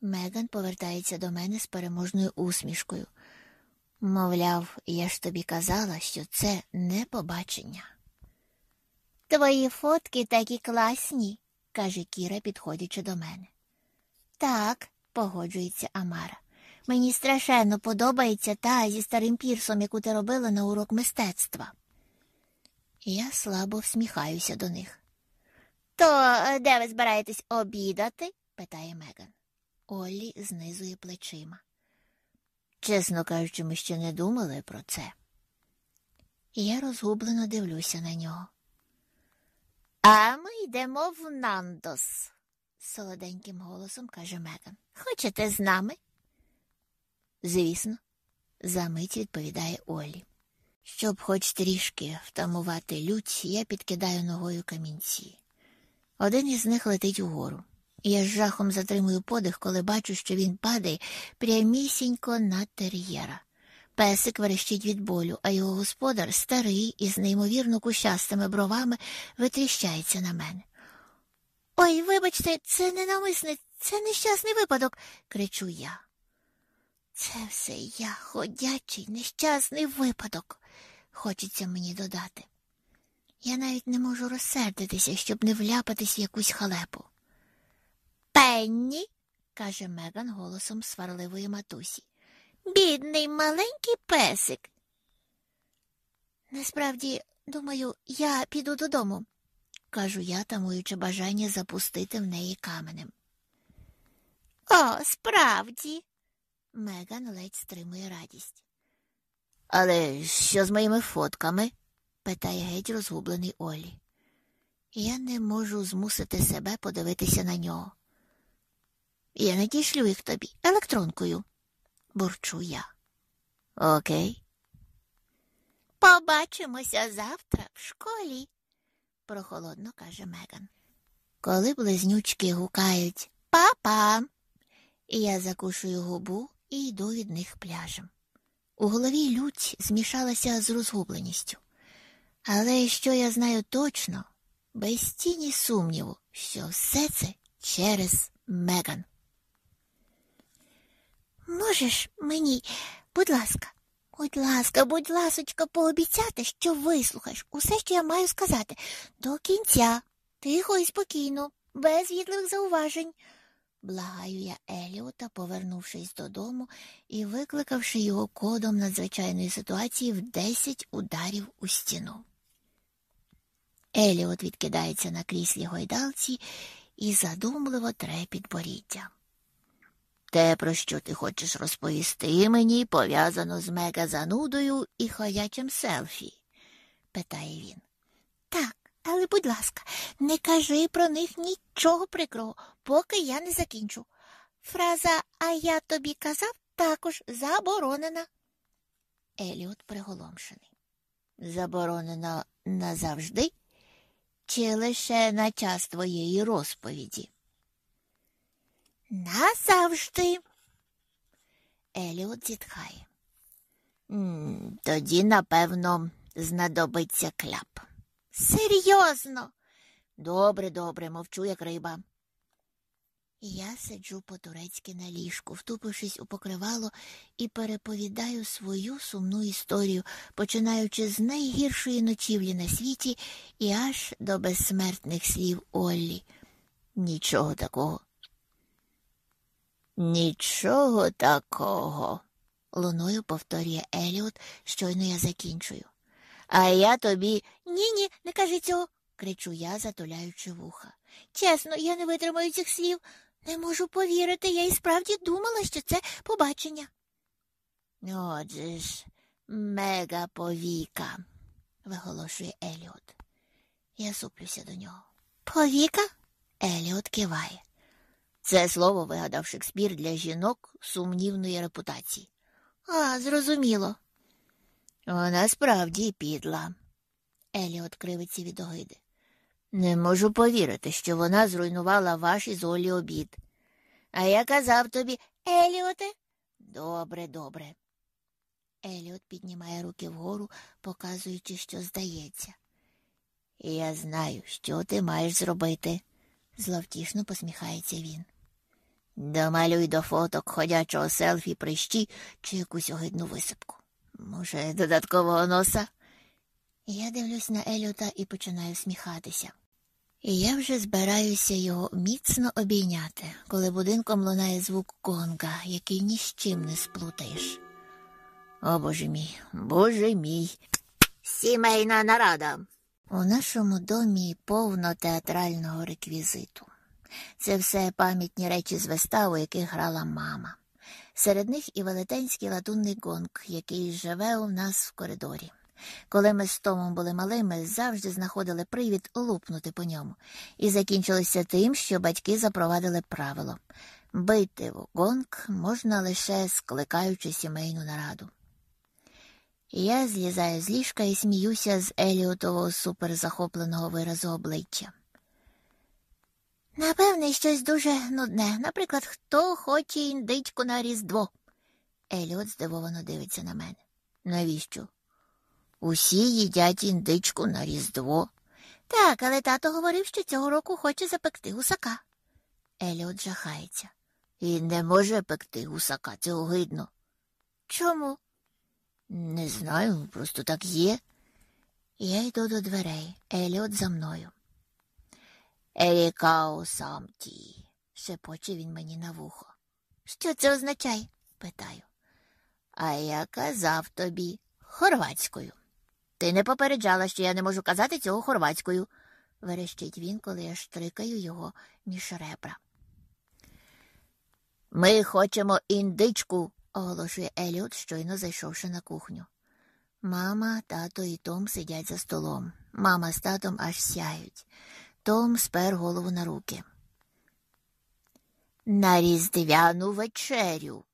Меган повертається до мене з переможною усмішкою. Мовляв, я ж тобі казала, що це не побачення. Твої фотки такі класні, каже Кіра, підходячи до мене. Так, погоджується Амара. Мені страшенно подобається та зі старим пірсом, яку ти робила на урок мистецтва. Я слабо всміхаюся до них. То де ви збираєтесь обідати? питає Меган. Оллі знизує плечима. Чесно кажучи, ми ще не думали про це. Я розгублено дивлюся на нього. А ми йдемо в Нандос, солоденьким голосом каже Меган. Хочете з нами? Звісно, за мить відповідає Олі. Щоб хоч трішки втамувати лють, я підкидаю ногою камінці. Один із них летить угору. Я з жахом затримую подих, коли бачу, що він падає прямісінько на тер'єра. Песик верещить від болю, а його господар, старий із неймовірно кущастими бровами, витріщається на мене. Ой, вибачте, це ненависне, це нещасний випадок, кричу я. Це все я, ходячий, нещасний випадок, хочеться мені додати. Я навіть не можу розсердитися, щоб не вляпатись в якусь халепу. Пенні, каже Меган голосом сварливої матусі. Бідний маленький песик. Насправді, думаю, я піду додому, кажу я, тамуючи бажання запустити в неї каменем. О, справді. Меган ледь стримує радість. Але що з моїми фотками? питає геть розгублений Олі. Я не можу змусити себе подивитися на нього. Я надішлю їх тобі електронкою, бурчу я. Окей. Побачимося завтра в школі, прохолодно каже Меган. Коли близнючки гукають Папа, я закушую губу і йду від них пляжем. У голові лють змішалася з розгубленістю. Але що я знаю точно, без тіні сумніву, що все це через Меган. Можеш мені, будь ласка, будь ласка, будь ласочка, пообіцяти, що вислухаєш усе, що я маю сказати, до кінця, тихо і спокійно, без відливих зауважень. Благаю я Еліота, повернувшись додому і викликавши його кодом надзвичайної ситуації в десять ударів у стіну. Еліот відкидається на кріслі гойдалці і задумливо тре підборіддя. Те, про що ти хочеш розповісти мені, пов'язано з мегазанудою і ходячим селфі? питає він. Так, але, будь ласка, не кажи про них нічого прикрого, поки я не закінчу. Фраза А я тобі казав також заборонена. Еліот приголомшений. Заборонена назавжди? Чи лише на час твоєї розповіді? Назавжди. Еліот зітхає. Тоді, напевно, знадобиться кляп. Серйозно. Добре, добре, мовчу, як риба. Я сиджу по-турецьки на ліжку, втупившись у покривало, і переповідаю свою сумну історію, починаючи з найгіршої ночівлі на світі і аж до безсмертних слів Оллі. Нічого такого. Нічого такого, луною повторює Еліот, щойно я закінчую. А я тобі ні, ні, не кажи цього, кричу я, затуляючи вуха. Чесно, я не витримаю цих слів. Не можу повірити, я і справді думала, що це побачення. Отже ж, мега повіка, виголошує Еліот. Я суплюся до нього. Повіка? Еліот киває. Це слово вигадав Шекспір для жінок сумнівної репутації. А, зрозуміло. Вона справді підла. Еліот кривиться від огиди. Не можу повірити, що вона зруйнувала ваш із Олі обід. А я казав тобі, Еліоте. Добре, добре. Еліот піднімає руки вгору, показуючи, що здається. Я знаю, що ти маєш зробити, зловтішно посміхається він. Домалюй до фоток ходячого селфі прищі чи якусь огидну висипку. Може, додаткового носа? Я дивлюсь на Еліота і починаю сміхатися. І я вже збираюся його міцно обійняти, коли будинком лунає звук гонга, який ні з чим не сплутаєш. О боже мій, боже мій. Сімейна нарада. У нашому домі повно театрального реквізиту. Це все пам'ятні речі з вистав, у яких грала мама. Серед них і велетенський латунний гонг, який живе у нас в коридорі. Коли ми з Томом були малими, завжди знаходили привід лупнути по ньому, і закінчилося тим, що батьки запровадили правило бити в гонг можна лише скликаючи сімейну нараду. Я злізаю з ліжка і сміюся з Еліотового суперзахопленого виразу обличчя. Напевне, щось дуже нудне. Наприклад, хто хоче індичку на Різдво. Еліот здивовано дивиться на мене. Навіщо? Усі їдять індичку на Різдво. Так, але тато говорив, що цього року хоче запекти гусака. Еліот жахається.
І не може пекти гусака, це огидно.
Чому?
Не знаю, просто так є.
Я йду до дверей, Еліот за мною.
Ерікао самті,
шепоче він мені на вухо. Що це означає? питаю.
А я казав тобі хорватською. Ти не попереджала, що я не можу казати цього хорватською, верещить він, коли я штрикаю його між ребра. Ми хочемо індичку, оголошує Еліот, щойно зайшовши на кухню. Мама, тато і Том сидять за столом. Мама з татом аж сяють. Том спер голову на руки. На різдвяну вечерю,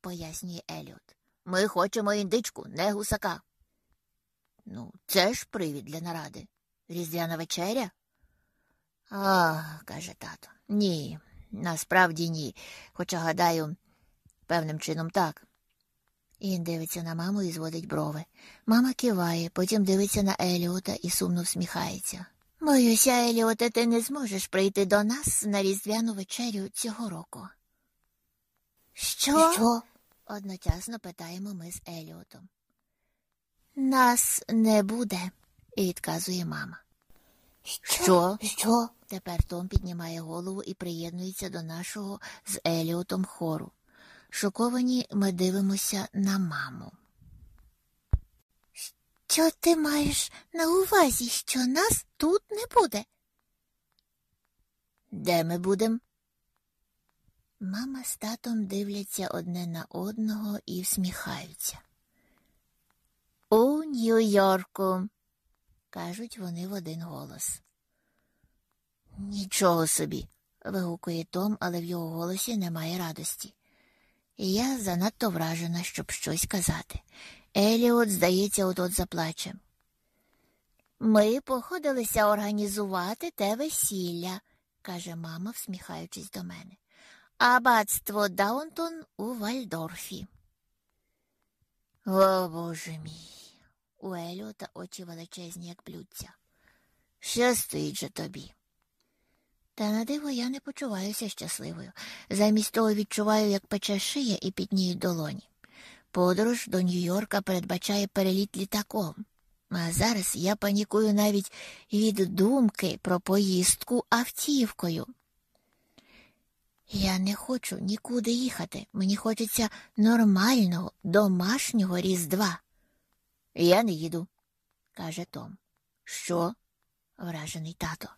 пояснює Еліот. Ми хочемо індичку, не гусака. Ну, це ж привід для наради. Різдвяна вечеря? А, каже тато. Ні, насправді ні. Хоча, гадаю, певним чином так. Він дивиться на маму і зводить брови. Мама киває, потім дивиться на Еліота і сумно всміхається. Боюся, Еліоте, ти не зможеш прийти до нас на різдвяну вечерю цього року.
Що?
Що? одночасно питаємо ми з Еліотом. Нас не буде, відказує мама.
Що? Що?
Тепер Том піднімає голову і приєднується до нашого з Еліотом хору. Шоковані ми дивимося на маму.
Що ти маєш на увазі, що нас тут не буде?
Де ми будемо? Мама з татом дивляться одне на одного і всміхаються. У Нью-Йорку, кажуть вони в один голос. Нічого собі, вигукує Том, але в його голосі немає радості. Я занадто вражена, щоб щось казати. Еліот, здається, от-от заплаче. Ми походилися організувати те весілля, каже мама, всміхаючись до мене. Аббатство Даунтон у Вальдорфі. О, боже мій. У Еліота очі величезні, як блюдця. Щастить же тобі. Та на диво я не почуваюся щасливою. Замість того відчуваю, як пече шия і підніють долоні. Подорож до Нью-Йорка передбачає переліт літаком. А зараз я панікую навіть від думки про поїздку автівкою. Я не хочу нікуди їхати. Мені хочеться нормального, домашнього Різдва. Я не їду, каже Том. Що? вражений тато.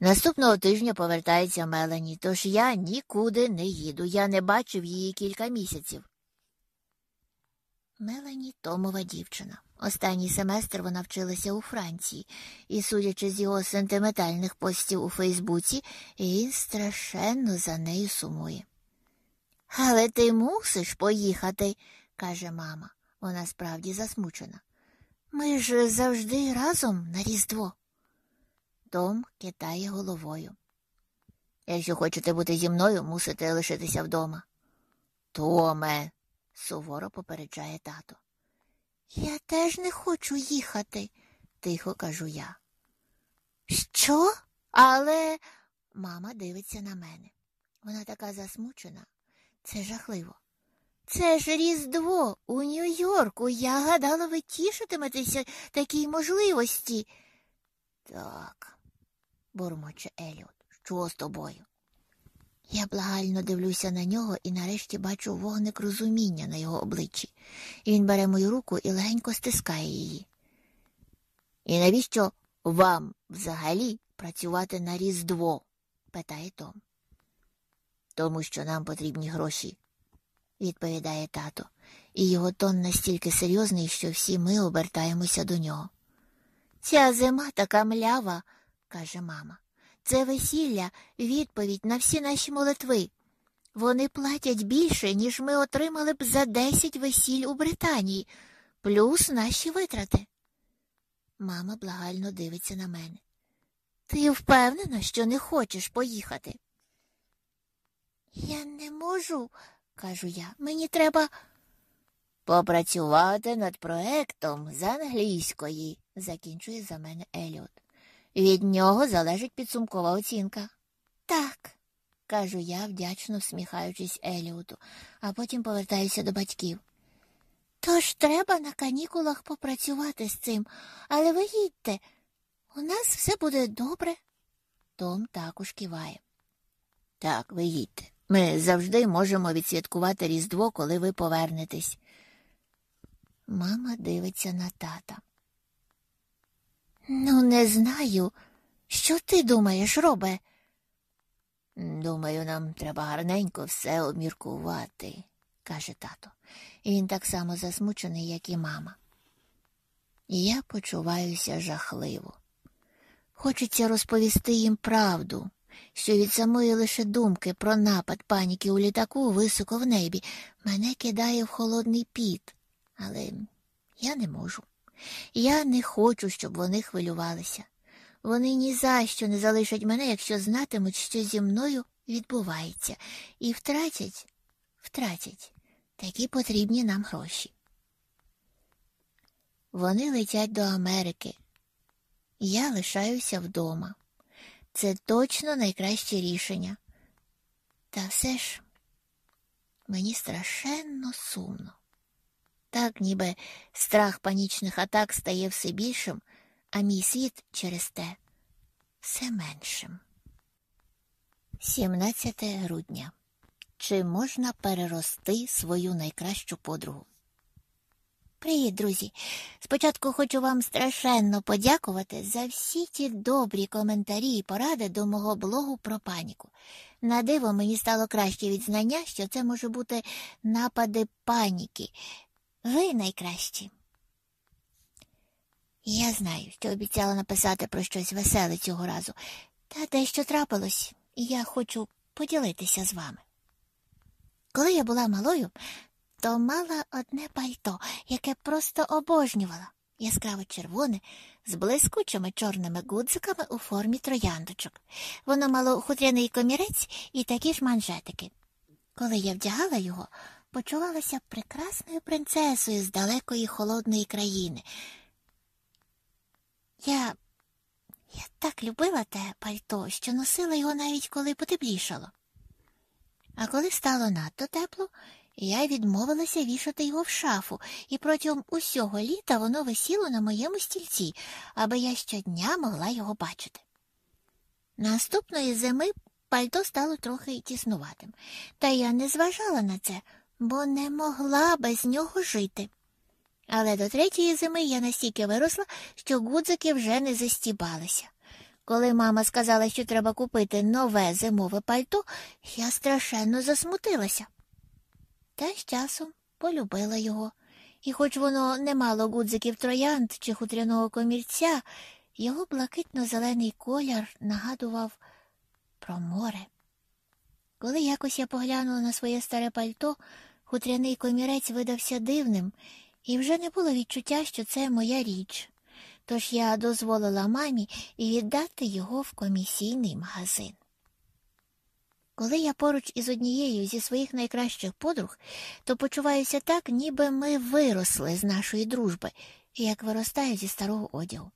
Наступного тижня повертається Мелані, тож я нікуди не їду. Я не бачив її кілька місяців. Мелані Томова дівчина. Останній семестр вона вчилася у Франції, і, судячи з його сентиментальних постів у Фейсбуці, він страшенно за нею сумує. Але ти мусиш поїхати, каже мама. Вона справді засмучена. Ми ж завжди разом на Різдво. Том китає головою. Якщо хочете бути зі мною, мусите лишитися вдома. Томе, суворо попереджає тато. Я теж не хочу їхати, тихо кажу я. Що? Але мама дивиться на мене. Вона така засмучена. Це жахливо. Це ж Різдво у Нью-Йорку. Я гадала, ви тішитиметеся такій можливості. Так, бурмоче Еліот, що з тобою? Я благально дивлюся на нього і нарешті бачу вогник розуміння на його обличчі. Він бере мою руку і легенько стискає її. І навіщо вам взагалі працювати на Різдво? питає Том. Тому що нам потрібні гроші, відповідає тато, і його тон настільки серйозний, що всі ми обертаємося до нього. Ця зима така млява, каже мама. Це весілля відповідь на всі наші молитви. Вони платять більше, ніж ми отримали б за десять весіль у Британії, плюс наші витрати. Мама благально дивиться на мене. Ти впевнена, що не хочеш поїхати? Я не можу, кажу я. Мені треба попрацювати над проектом з англійської, закінчує за мене Еліот. Від нього залежить підсумкова оцінка.
Так,
кажу я, вдячно всміхаючись Еліоту, а потім повертаюся до батьків.
Тож треба на канікулах попрацювати з цим, але ви їдьте, у нас все буде добре.
Том також киває. Так, ви їдьте. Ми завжди можемо відсвяткувати Різдво, коли ви повернетесь. Мама дивиться на тата.
Ну, не знаю. Що ти думаєш, робе?
Думаю, нам треба гарненько все обміркувати, каже тато. Він так само засмучений, як і мама. Я почуваюся жахливо. Хочеться розповісти їм правду, що від самої лише думки про напад паніки у літаку високо в небі мене кидає в холодний піт, але я не можу. Я не хочу, щоб вони хвилювалися. Вони ні за що не залишать мене, якщо знатимуть, що зі мною відбувається, і втратять, втратять такі потрібні нам гроші. Вони летять до Америки. Я лишаюся вдома. Це точно найкраще рішення. Та все ж мені страшенно сумно. Так, ніби страх панічних атак стає все більшим, а мій світ через те все меншим. 17 грудня. Чи можна перерости свою найкращу подругу? Привіт, друзі! Спочатку хочу вам страшенно подякувати за всі ті добрі коментарі і поради до мого блогу про паніку. На диво мені стало краще від знання, що це може бути напади паніки. Ви найкращі. Я знаю, що обіцяла написати про щось веселе цього разу, та дещо трапилось, і я хочу поділитися з вами. Коли я була малою, то мала одне пальто, яке просто обожнювала, яскраво червоне, з блискучими чорними гудзиками у формі трояндочок. Воно мало хутряний комірець і такі ж манжетики. Коли я вдягала його, почувалася прекрасною принцесою з далекої холодної країни. Я я так любила те пальто, що носила його навіть коли потеплішало. А коли стало надто тепло, я відмовилася вішати його в шафу, і протягом усього літа воно висіло на моєму стільці, аби я щодня могла його бачити. Наступної зими пальто стало трохи тіснуватим, та я не зважала на це, бо не могла без нього жити. Але до третьої зими я настільки виросла, що гудзики вже не застібалися. Коли мама сказала, що треба купити нове зимове пальто, я страшенно засмутилася. Та з часом полюбила його, і, хоч воно не мало гудзиків троянд чи хутряного комірця, його блакитно-зелений колір нагадував про море. Коли якось я поглянула на своє старе пальто, хутряний комірець видався дивним, і вже не було відчуття, що це моя річ. Тож я дозволила мамі віддати його в комісійний магазин. Коли я поруч із однією зі своїх найкращих подруг, то почуваюся так, ніби ми виросли з нашої дружби, як виростаю зі старого одягу.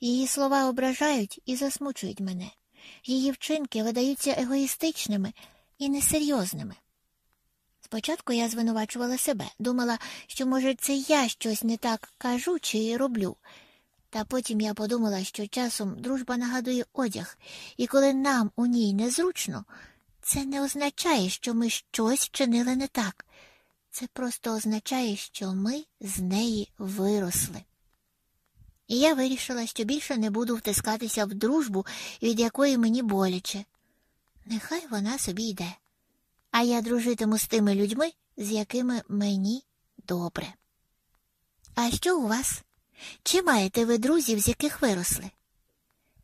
Її слова ображають і засмучують мене. Її вчинки видаються егоїстичними і несерйозними. Спочатку я звинувачувала себе, думала, що, може, це я щось не так кажу чи роблю. Та потім я подумала, що часом дружба нагадує одяг, і коли нам у ній незручно, це не означає, що ми щось чинили не так. Це просто означає, що ми з неї виросли. І я вирішила, що більше не буду втискатися в дружбу, від якої мені боляче. Нехай вона собі йде а я дружитиму з тими людьми, з якими мені добре. А що у вас? Чи маєте ви друзів, з яких виросли?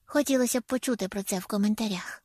Хотілося б почути про це в коментарях.